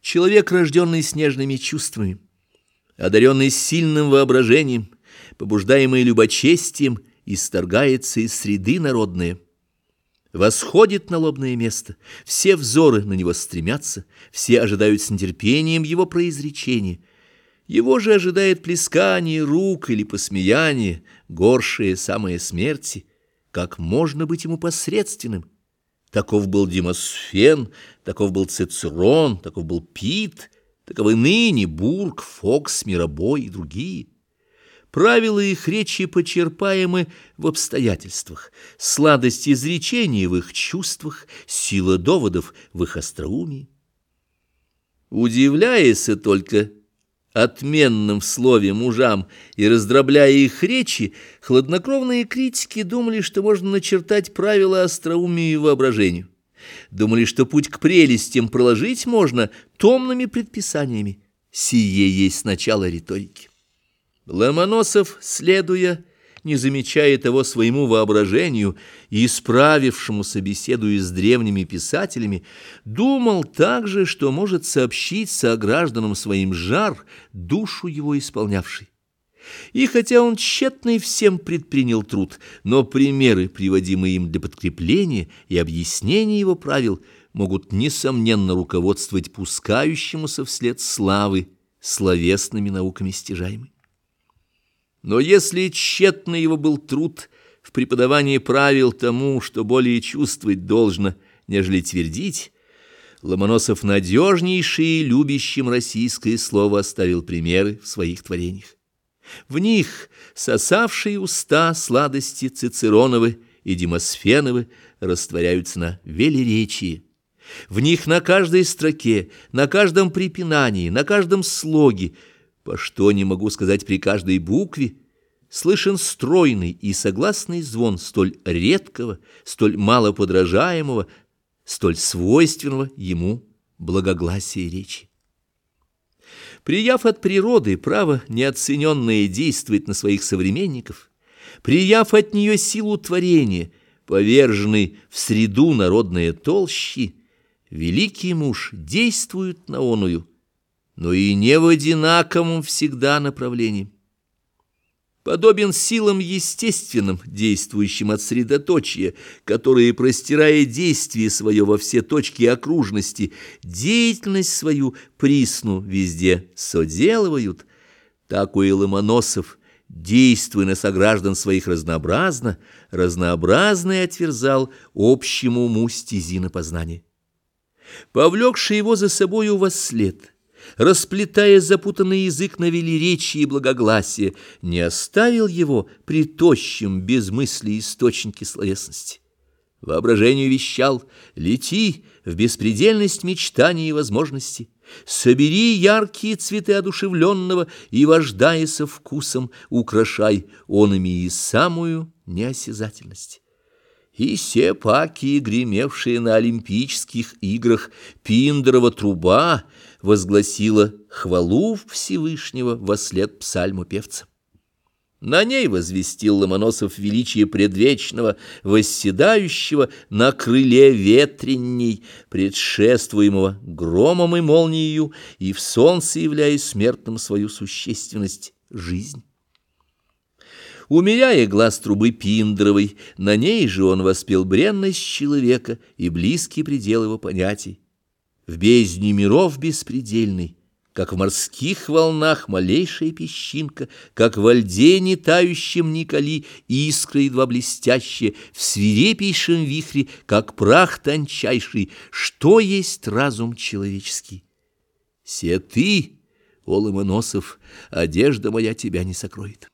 Человек, рожденный снежными чувствами, одаренный сильным воображением, побуждаемый любочестием, исторгается из среды народной. Восходит на лобное место, все взоры на него стремятся, все ожидают с нетерпением его произречения. Его же ожидает плескание рук или посмеяние, горшее самое смерти. Как можно быть ему посредственным? Таков был Демосфен, таков был Цицерон, таков был Пит, таковы ныне Бург, Фокс, Миробой и другие. Правила их речи почерпаемы в обстоятельствах, сладость изречения в их чувствах, сила доводов в их остроумии. Удивляясь только отменным в слове мужам и раздробляя их речи, хладнокровные критики думали, что можно начертать правила остроумию и воображению. Думали, что путь к прелестям проложить можно томными предписаниями. Сие есть начало риторики. Ломоносов, следуя, не замечая того своему воображению и исправившемуся беседуя с древними писателями, думал также, что может сообщить согражданам своим жар, душу его исполнявший. И хотя он тщетный всем предпринял труд, но примеры, приводимые им для подкрепления и объяснения его правил, могут, несомненно, руководствовать пускающемуся вслед славы словесными науками стяжаемой. Но если тщетный его был труд в преподавании правил тому, что более чувствовать должно, нежели твердить, Ломоносов надежнейший и любящим российское слово оставил примеры в своих творениях. В них сосавшие уста сладости Цицероновы и Демосфеновы растворяются на велеречии. В них на каждой строке, на каждом препинании, на каждом слоге – по что не могу сказать при каждой букве, слышен стройный и согласный звон столь редкого, столь малоподражаемого, столь свойственного ему благогласия речи. Прияв от природы право неоцененное действовать на своих современников, прияв от нее силу творения, поверженный в среду народные толщи, великий муж действует на оную, но и не в одинаковом всегда направлении. Подобен силам естественным, действующим от средоточия, которые, простирая действие свое во все точки окружности, деятельность свою присну везде соделывают, так у Ломоносов, действуя на сограждан своих разнообразно, разнообразный отверзал общему уму стези на познание. Повлекший его за собою во след — расплетая запутанный язык на велеречии и благогласие, не оставил его при тощем без мысли источнике словесности. Воображению вещал «Лети в беспредельность мечтаний и возможностей, собери яркие цветы одушевленного и, вождаяся вкусом, украшай он ими и самую неосязательность». И все паки, гремевшие на Олимпийских играх, Пиндерова труба — возгласила хвалу Всевышнего во след псальму певца. На ней возвестил Ломоносов величие предвечного, восседающего на крыле ветренней, предшествуемого громом и молнией, и в солнце являя смертным свою существенность — жизнь. Умеряя глаз трубы Пиндровой, на ней же он воспел бренность человека и близкий предел его понятий в бездне миров беспредельной, как в морских волнах малейшая песчинка, как во льде не тающем Николи искра едва блестящая, в свирепейшем вихре, как прах тончайший, что есть разум человеческий. Се ты, о Ломоносов, одежда моя тебя не сокроет.